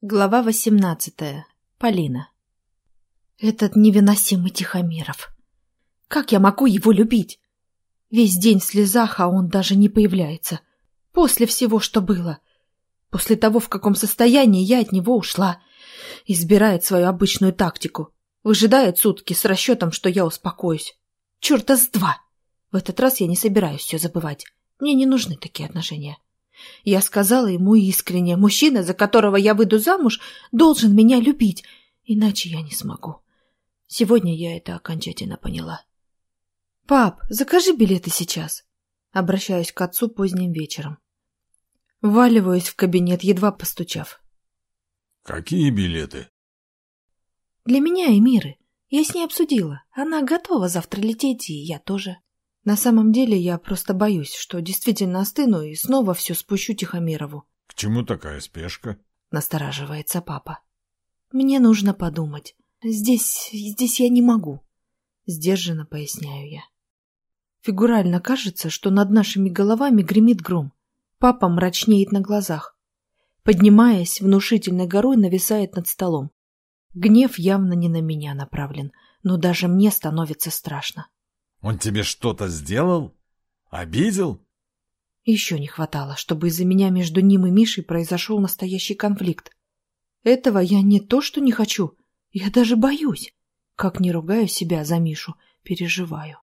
Глава восемнадцатая. Полина. Этот невыносимый Тихомиров. Как я могу его любить? Весь день в слезах, а он даже не появляется. После всего, что было. После того, в каком состоянии я от него ушла. Избирает свою обычную тактику. Выжидает сутки с расчетом, что я успокоюсь. Черта с два! В этот раз я не собираюсь все забывать. Мне не нужны такие отношения. Я сказала ему искренне, мужчина, за которого я выйду замуж, должен меня любить, иначе я не смогу. Сегодня я это окончательно поняла. «Пап, закажи билеты сейчас!» Обращаюсь к отцу поздним вечером. Вваливаюсь в кабинет, едва постучав. «Какие билеты?» «Для меня и Миры. Я с ней обсудила. Она готова завтра лететь, и я тоже». На самом деле я просто боюсь, что действительно остыну и снова все спущу Тихомирову. — К чему такая спешка? — настораживается папа. — Мне нужно подумать. Здесь... здесь я не могу. Сдержанно поясняю я. Фигурально кажется, что над нашими головами гремит гром. Папа мрачнеет на глазах. Поднимаясь, внушительной горой нависает над столом. Гнев явно не на меня направлен, но даже мне становится страшно. Он тебе что-то сделал? Обидел? Еще не хватало, чтобы из-за меня между ним и Мишей произошел настоящий конфликт. Этого я не то что не хочу, я даже боюсь. Как не ругаю себя за Мишу, переживаю.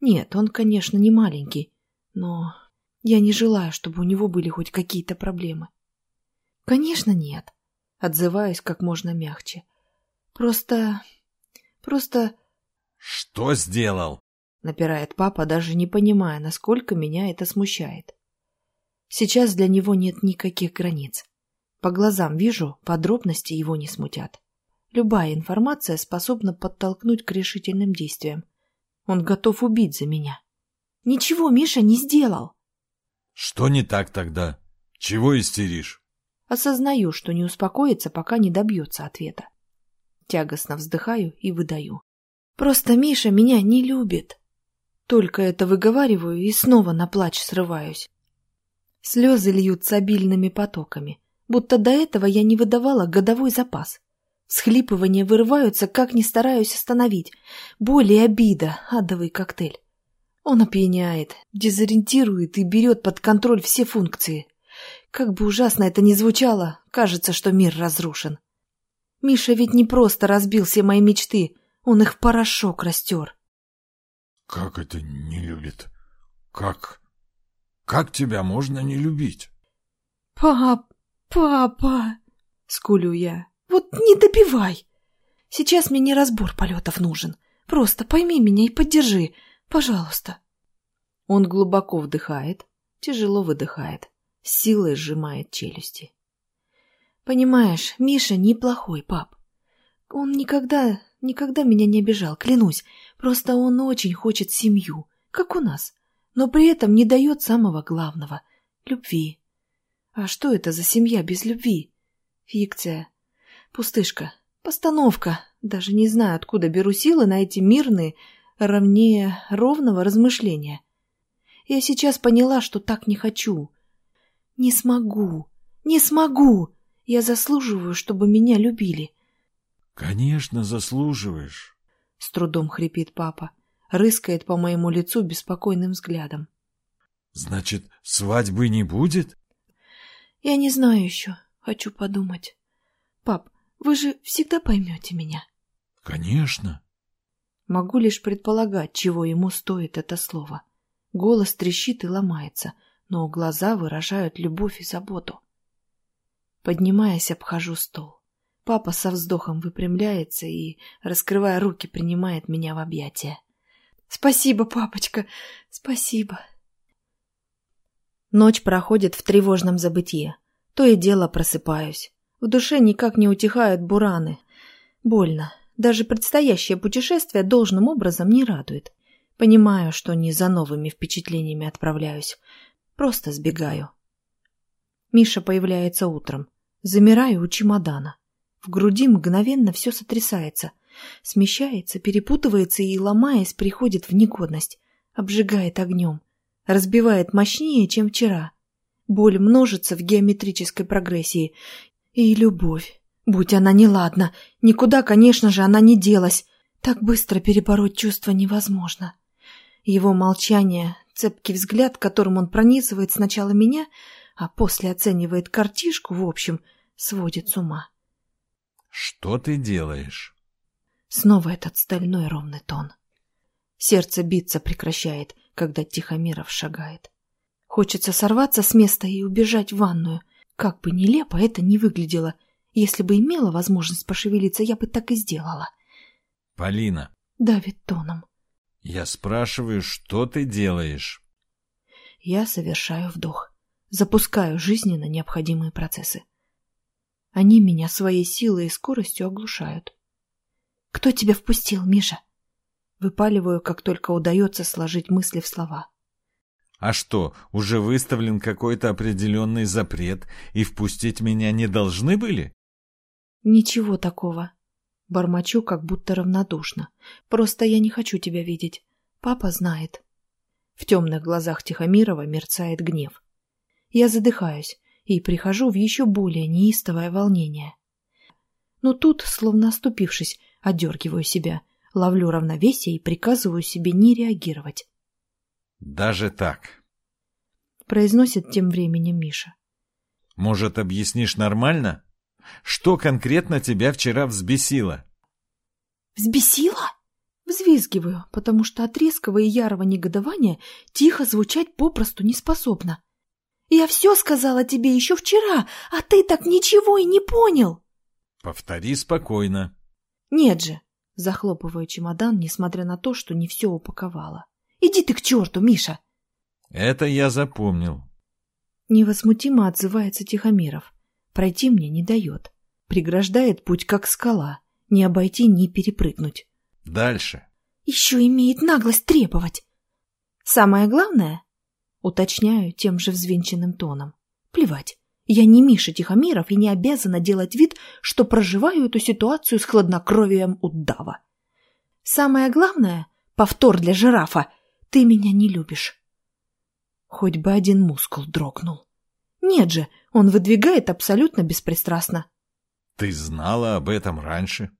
Нет, он, конечно, не маленький, но я не желаю, чтобы у него были хоть какие-то проблемы. Конечно, нет. Отзываюсь как можно мягче. Просто... просто... Что сделал? Напирает папа, даже не понимая, насколько меня это смущает. Сейчас для него нет никаких границ. По глазам вижу, подробности его не смутят. Любая информация способна подтолкнуть к решительным действиям. Он готов убить за меня. Ничего Миша не сделал. Что не так тогда? Чего истеришь? Осознаю, что не успокоится, пока не добьется ответа. Тягостно вздыхаю и выдаю. Просто Миша меня не любит. Только это выговариваю и снова на плач срываюсь. Слезы льются обильными потоками, будто до этого я не выдавала годовой запас. Схлипывания вырываются, как ни стараюсь остановить. Боль и обида — адовый коктейль. Он опьяняет, дезориентирует и берет под контроль все функции. Как бы ужасно это ни звучало, кажется, что мир разрушен. Миша ведь не просто разбил все мои мечты, он их порошок растер. Как это не любит? Как? Как тебя можно не любить? Пап, папа, скулю я. Вот не добивай. Сейчас мне не разбор полетов нужен. Просто пойми меня и поддержи, пожалуйста. Он глубоко вдыхает, тяжело выдыхает, силой сжимает челюсти. Понимаешь, Миша неплохой пап. Он никогда, никогда меня не обижал, клянусь. Просто он очень хочет семью, как у нас, но при этом не дает самого главного — любви. А что это за семья без любви? Фикция. Пустышка. Постановка. Даже не знаю, откуда беру силы на эти мирные, ровнее ровного размышления. Я сейчас поняла, что так не хочу. Не смогу. Не смогу. Я заслуживаю, чтобы меня любили. Конечно, заслуживаешь. С трудом хрипит папа, рыскает по моему лицу беспокойным взглядом. Значит, свадьбы не будет? Я не знаю еще, хочу подумать. Пап, вы же всегда поймете меня. Конечно. Могу лишь предполагать, чего ему стоит это слово. Голос трещит и ломается, но глаза выражают любовь и заботу. Поднимаясь, обхожу стол. Папа со вздохом выпрямляется и, раскрывая руки, принимает меня в объятия. «Спасибо, папочка, спасибо!» Ночь проходит в тревожном забытье. То и дело просыпаюсь. В душе никак не утихают бураны. Больно. Даже предстоящее путешествие должным образом не радует. Понимаю, что не за новыми впечатлениями отправляюсь. Просто сбегаю. Миша появляется утром. Замираю у чемодана. В груди мгновенно все сотрясается. Смещается, перепутывается и, ломаясь, приходит в негодность. Обжигает огнем. Разбивает мощнее, чем вчера. Боль множится в геометрической прогрессии. И любовь. Будь она неладна, никуда, конечно же, она не делась. Так быстро перебороть чувство невозможно. Его молчание, цепкий взгляд, которым он пронизывает сначала меня, а после оценивает картишку, в общем, сводит с ума. «Что ты делаешь?» Снова этот стальной ровный тон. Сердце биться прекращает, когда Тихомиров шагает. Хочется сорваться с места и убежать в ванную. Как бы нелепо это ни выглядело. Если бы имела возможность пошевелиться, я бы так и сделала. «Полина!» — давит тоном. «Я спрашиваю, что ты делаешь?» Я совершаю вдох. Запускаю жизненно необходимые процессы. Они меня своей силой и скоростью оглушают. «Кто тебя впустил, Миша?» Выпаливаю, как только удается сложить мысли в слова. А что, уже выставлен какой-то определенный запрет, и впустить меня не должны были? Ничего такого. Бормочу, как будто равнодушно. Просто я не хочу тебя видеть. Папа знает. В темных глазах Тихомирова мерцает гнев. Я задыхаюсь и прихожу в еще более неистовое волнение. Но тут, словно оступившись, отдергиваю себя, ловлю равновесие и приказываю себе не реагировать. Даже так. Произносит тем временем Миша. Может, объяснишь нормально? Что конкретно тебя вчера взбесило? Взбесило? Взвизгиваю, потому что от резкого и ярого негодования тихо звучать попросту не способна. Я все сказала тебе еще вчера, а ты так ничего и не понял. Повтори спокойно. Нет же, захлопываю чемодан, несмотря на то, что не все упаковала. Иди ты к черту, Миша!» «Это я запомнил». Невозмутимо отзывается Тихомиров. Пройти мне не дает. Преграждает путь, как скала. Не обойти, ни перепрыгнуть. «Дальше». «Еще имеет наглость требовать». «Самое главное?» Уточняю тем же взвинченным тоном. «Плевать. Я не Миша Тихомиров и не обязана делать вид, что проживаю эту ситуацию с хладнокровием удава. Самое главное — повтор для жирафа — ты меня не любишь. Хоть бы один мускул дрогнул. Нет же, он выдвигает абсолютно беспристрастно. Ты знала об этом раньше?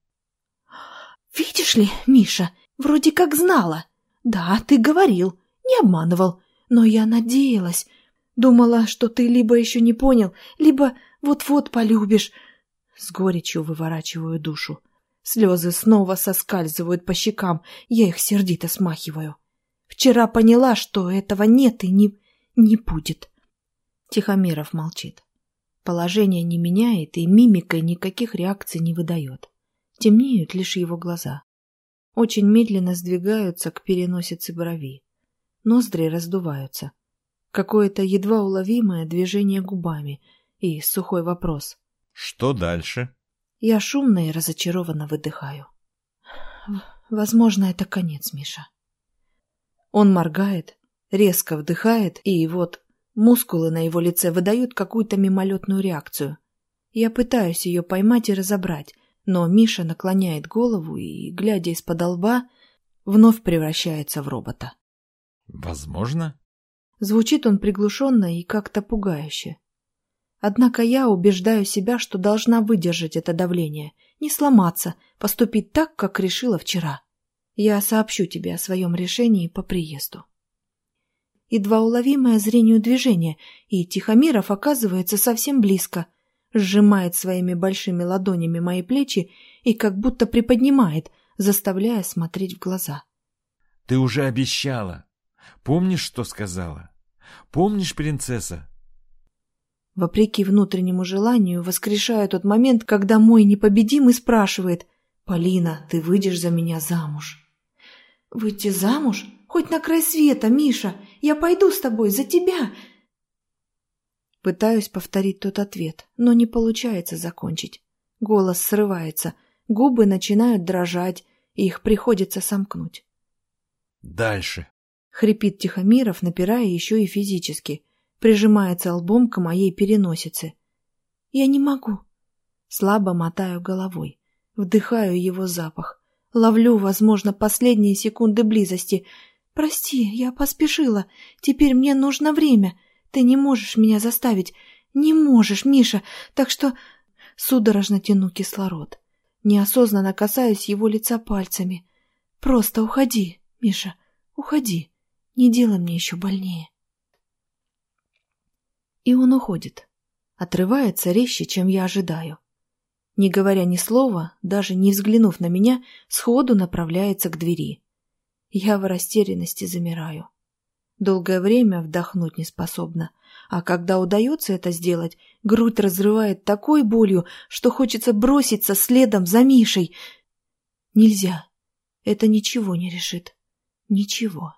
Видишь ли, Миша, вроде как знала. Да, ты говорил, не обманывал. Но я надеялась. Думала, что ты либо еще не понял, либо вот-вот полюбишь. С горечью выворачиваю душу. Слезы снова соскальзывают по щекам, я их сердито смахиваю. Вчера поняла, что этого нет и не, не будет. Тихомиров молчит. Положение не меняет и мимикой никаких реакций не выдает. Темнеют лишь его глаза. Очень медленно сдвигаются к переносице брови. Ноздри раздуваются. Какое-то едва уловимое движение губами и сухой вопрос. «Что дальше?» Я шумно и разочарованно выдыхаю. Возможно, это конец, Миша. Он моргает, резко вдыхает, и вот мускулы на его лице выдают какую-то мимолетную реакцию. Я пытаюсь ее поймать и разобрать, но Миша наклоняет голову и, глядя из-под лба, вновь превращается в робота. «Возможно?» Звучит он приглушенно и как-то пугающе. Однако я убеждаю себя, что должна выдержать это давление, не сломаться, поступить так, как решила вчера. Я сообщу тебе о своем решении по приезду. Едва уловимое зрению движение, и Тихомиров оказывается совсем близко, сжимает своими большими ладонями мои плечи и как будто приподнимает, заставляя смотреть в глаза. — Ты уже обещала. Помнишь, что сказала? Помнишь, принцесса? Вопреки внутреннему желанию, воскрешаю тот момент, когда мой непобедимый спрашивает «Полина, ты выйдешь за меня замуж?» «Выйти замуж? Хоть на край света, Миша! Я пойду с тобой за тебя!» Пытаюсь повторить тот ответ, но не получается закончить. Голос срывается, губы начинают дрожать, и их приходится сомкнуть. «Дальше!» — хрипит Тихомиров, напирая еще и физически, прижимается лбом к моей переносице. «Я не могу!» Слабо мотаю головой, вдыхаю его запах, Ловлю, возможно, последние секунды близости. «Прости, я поспешила. Теперь мне нужно время. Ты не можешь меня заставить. Не можешь, Миша. Так что... судорожно тяну кислород. Неосознанно касаюсь его лица пальцами. Просто уходи, Миша, уходи. Не делай мне еще больнее. И он уходит. Отрывается резче, чем я ожидаю. Не говоря ни слова, даже не взглянув на меня, сходу направляется к двери. Я в растерянности замираю. Долгое время вдохнуть не способна, а когда удается это сделать, грудь разрывает такой болью, что хочется броситься следом за Мишей. Нельзя. Это ничего не решит. Ничего.